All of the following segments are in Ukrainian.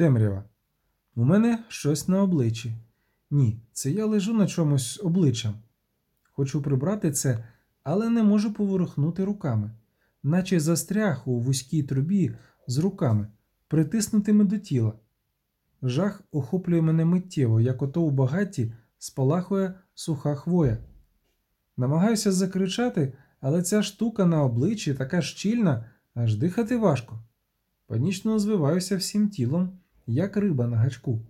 Темрява. У мене щось на обличчі. Ні, це я лежу на чомусь обличчям. Хочу прибрати це, але не можу поворухнути руками, наче застряг у вузькій трубі з руками, притиснутими до тіла. Жах охоплює мене миттєво, як ото у багатті спалахує суха хвоя. Намагаюся закричати, але ця штука на обличчі така щільна, аж дихати важко. Панічно звиваюся всім тілом, як риба на гачку.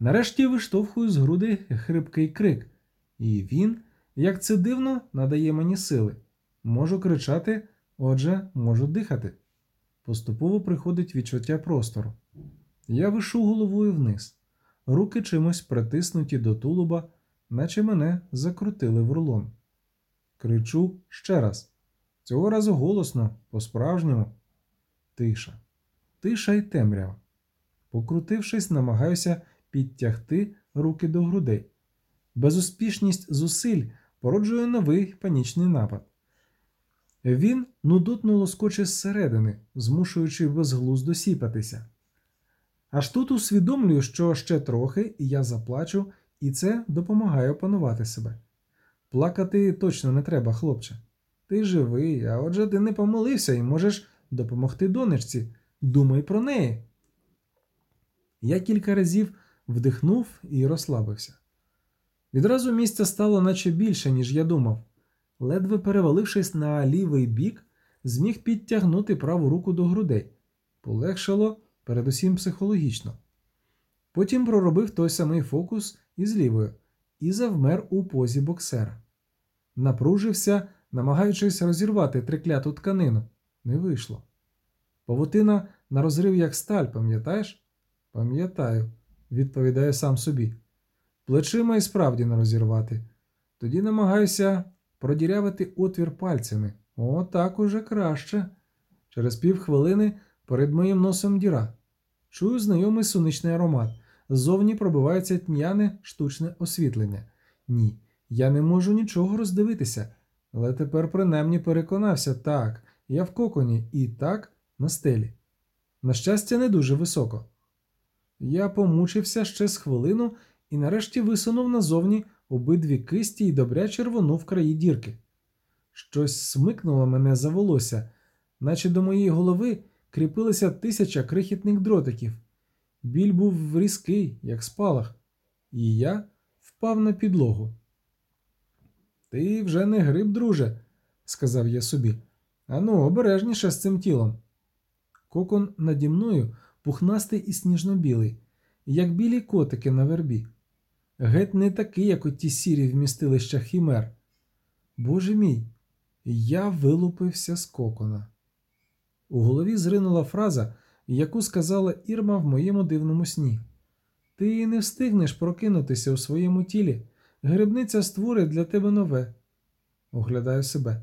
Нарешті виштовхую з груди хрипкий крик, і він, як це дивно, надає мені сили. Можу кричати, отже, можу дихати. Поступово приходить відчуття простору. Я вишу головою вниз, руки чимось притиснуті до тулуба, наче мене закрутили в рулон. Кричу ще раз. Цього разу голосно, по-справжньому. Тиша, тиша й темрява. Покрутившись, намагаюся підтягти руки до грудей. Безуспішність зусиль породжує новий панічний напад. Він нудотно лоскоче зсередини, змушуючи безглуздо сіпатися. Аж тут усвідомлюю, що ще трохи, і я заплачу, і це допомагає опанувати себе. Плакати точно не треба, хлопче. Ти живий, а отже ти не помилився і можеш допомогти донечці. Думай про неї. Я кілька разів вдихнув і розслабився. Відразу місця стало наче більше, ніж я думав. Ледве перевалившись на лівий бік, зміг підтягнути праву руку до грудей. Полегшало передусім психологічно. Потім проробив той самий фокус із лівою і завмер у позі боксера. Напружився, намагаючись розірвати трикляту тканину. Не вийшло. Павутина на розрив як сталь, пам'ятаєш? Пам'ятаю, відповідаю сам собі. Плечима і справді не розірвати. Тоді намагаюся продірявити отвір пальцями. О, так уже краще. Через півхвилини перед моїм носом діра. Чую знайомий суничний аромат. Ззовні пробивається тьмяне штучне освітлення. Ні, я не можу нічого роздивитися, але тепер принаймні переконався так, я в коконі і так на стелі. На щастя, не дуже високо. Я помучився ще з хвилину і нарешті висунув назовні обидві кисті й добряче рвонув краї дірки. Щось смикнуло мене за волосся, наче до моєї голови кріпилися тисяча крихітних дротиків. Біль був різкий, як спалах, і я впав на підлогу. Ти вже не гриб, друже, сказав я собі. Ану, обережніше з цим тілом. Кокон наді мною пухнастий і сніжно-білий, як білі котики на вербі. Геть не такий, як оті сірі вмістилища хімер. Боже мій, я вилупився з кокона. У голові зринула фраза, яку сказала Ірма в моєму дивному сні. Ти не встигнеш прокинутися у своєму тілі. Грибниця створить для тебе нове. Оглядаю себе.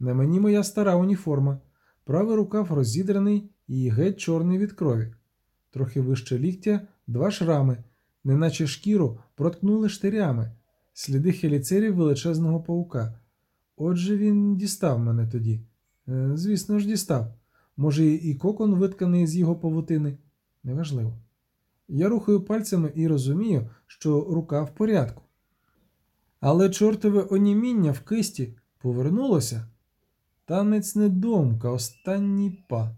На мені моя стара уніформа, правий рукав розідраний і геть чорний від крові. Трохи вище ліктя два шрами, неначе шкіру проткнули штирями, сліди хеліцерів величезного паука. Отже, він дістав мене тоді. Е, звісно ж, дістав. Може, і кокон витканий з його павутини? Неважливо. Я рухаю пальцями і розумію, що рука в порядку. Але чортове оніміння в кисті повернулося. Танець недомка, останній па.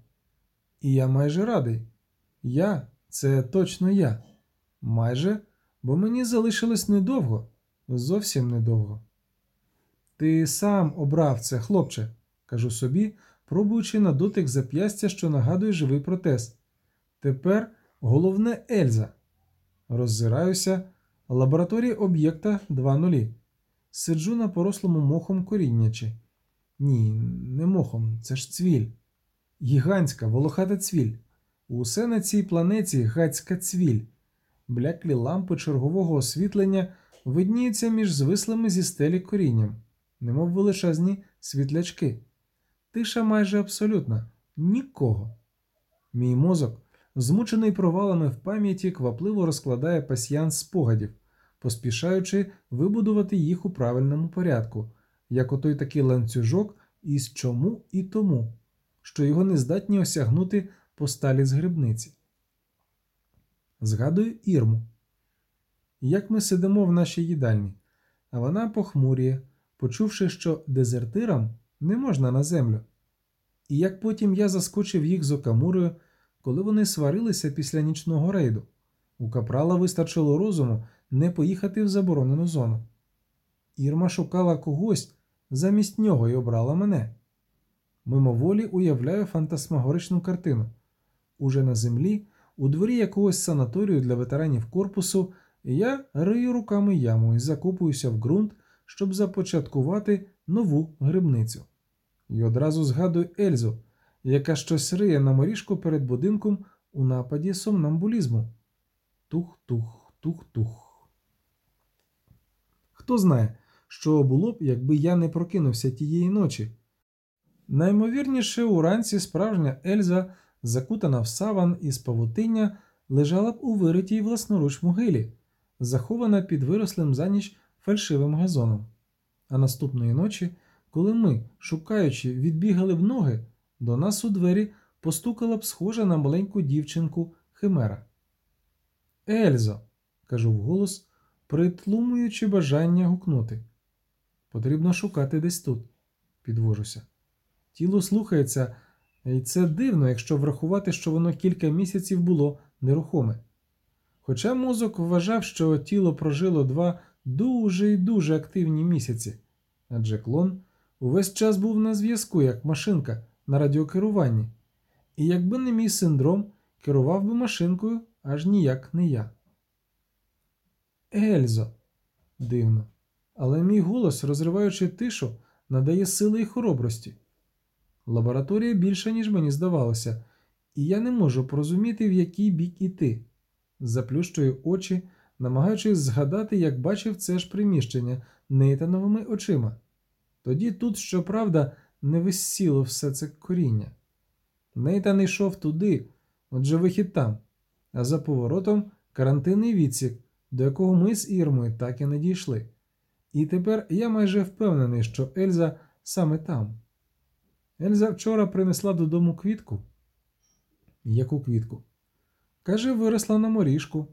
І я майже радий. Я це точно я. Майже, бо мені залишилось недовго, зовсім недовго. Ти сам обрав це, хлопче, кажу собі, пробуючи на дотик зап'ястя, що нагадує живий протез. Тепер головне Ельза. Роззираюся, лабораторія об'єкта 2.0. Сиджу на порослому мохом коріннячі. Ні, не мохом, це ж цвіль. Гігантська волохата цвіль. Усе на цій планеті гацька цвіль. Бляклі лампи чергового освітлення видніються між звислими зі стелі корінням, немов величезні світлячки. Тиша майже абсолютна, нікого. Мій мозок, змучений провалами в пам'яті, квапливо розкладає пасьян спогадів, поспішаючи вибудувати їх у правильному порядку, як отой такий ланцюжок із чому і тому, що його не здатні осягнути посталі з грибниці. Згадую Ірму. Як ми сидимо в нашій їдальні, а вона похмурює, почувши, що дезертирам не можна на землю. І як потім я заскочив їх з окамурою, коли вони сварилися після нічного рейду. У капрала вистачило розуму не поїхати в заборонену зону. Ірма шукала когось замість нього і обрала мене. Мимоволі уявляю фантасмагоричну картину. Уже на землі, у дворі якогось санаторію для ветеранів корпусу, я рию руками яму і закопуюся в ґрунт, щоб започаткувати нову грибницю. І одразу згадую Ельзу, яка щось риє на моріжку перед будинком у нападі сомнамбулізму. Тух-тух, тух-тух. Хто знає, що було б, якби я не прокинувся тієї ночі. Наймовірніше, уранці справжня Ельза, закутана в саван із павутиння, лежала б у виритій власноруч могилі, захована під вирослим за ніч фальшивим газоном. А наступної ночі, коли ми, шукаючи, відбігали б ноги, до нас у двері постукала б схожа на маленьку дівчинку Химера. Ельзо, кажу вголос, притлумуючи бажання гукнути. Потрібно шукати десь тут, підвожуся. Тіло слухається, і це дивно, якщо врахувати, що воно кілька місяців було нерухоме. Хоча мозок вважав, що тіло прожило два дуже і дуже активні місяці, адже клон увесь час був на зв'язку, як машинка на радіокеруванні, і якби не мій синдром, керував би машинкою аж ніяк не я. Ельзо, дивно, але мій голос, розриваючи тишу, надає сили і хоробрості. Лабораторія більша, ніж мені здавалося, і я не можу порозуміти, в який бік іти. Заплющую очі, намагаючись згадати, як бачив це ж приміщення нейтановими очима. Тоді тут, щоправда, не висіло все це коріння. Нейтан йшов туди, отже вихід там, а за поворотом карантинний відсік, до якого ми з Ірмою так і не дійшли. І тепер я майже впевнений, що Ельза саме там. Ельза вчора принесла додому квітку. Яку квітку? Каже, виросла на моріжку.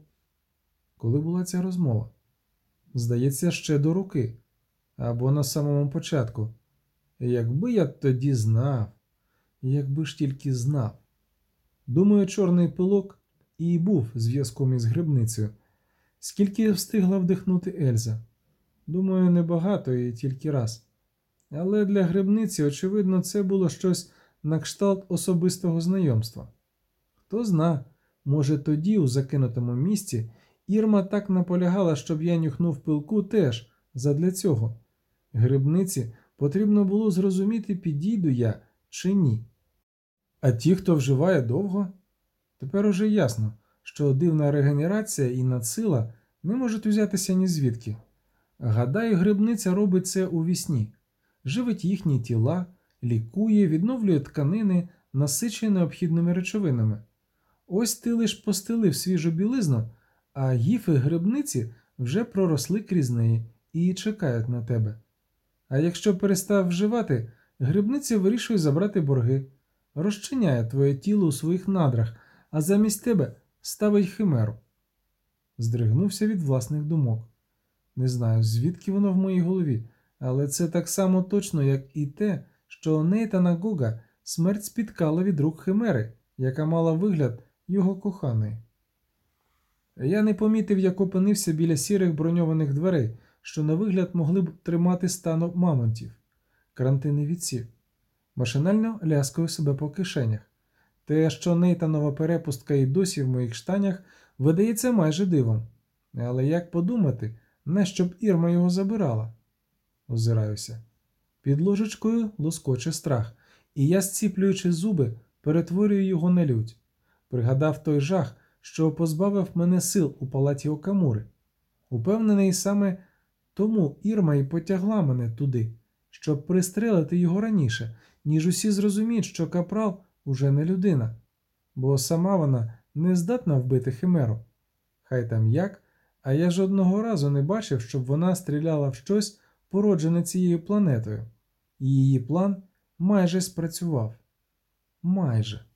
Коли була ця розмова? Здається, ще до руки або на самому початку. Якби я тоді знав, якби ж тільки знав. Думаю, чорний пилок і був зв'язком із грибницею. Скільки встигла вдихнути Ельза? Думаю, небагато і тільки раз. Але для грибниці, очевидно, це було щось на кшталт особистого знайомства. Хто зна, може, тоді, у закинутому місці, Ірма так наполягала, щоб я нюхнув пилку теж задля цього. Грибниці потрібно було зрозуміти, підійду я чи ні. А ті, хто вживає довго, тепер уже ясно, що дивна регенерація і надсила не можуть узятися ні звідки. Гадаю, грибниця робить це у вісні, живить їхні тіла, лікує, відновлює тканини, насичує необхідними речовинами. Ось ти лиш постелив свіжу білизну, а гіфи грибниці вже проросли крізь неї і чекають на тебе. А якщо перестав вживати, грибниця вирішує забрати борги, розчиняє твоє тіло у своїх надрах, а замість тебе ставить химеру. Здригнувся від власних думок. Не знаю, звідки воно в моїй голові, але це так само точно, як і те, що Нейтана Гога смерть спіткала від рук химери, яка мала вигляд його коханої. Я не помітив, як опинився біля сірих броньованих дверей, що на вигляд могли б тримати стану мамонтів. Карантинний відсів. Машинально ляскаю себе по кишенях. Те, що Нейтанова перепустка і досі в моїх штанях, видається майже дивом. Але як подумати, не щоб Ірма його забирала? Озираюся. Під ложечкою лоскоче страх, і я, зціплюючи зуби, перетворюю його на лють. Пригадав той жах, що позбавив мене сил у палаті Окамури. Упевнений саме тому Ірма і потягла мене туди, щоб пристрелити його раніше, ніж усі зрозуміють, що капрал уже не людина, бо сама вона не здатна вбити химеру. Хай там як, а я жодного разу не бачив, щоб вона стріляла в щось, породжене цією планетою, і її план майже спрацював. Майже.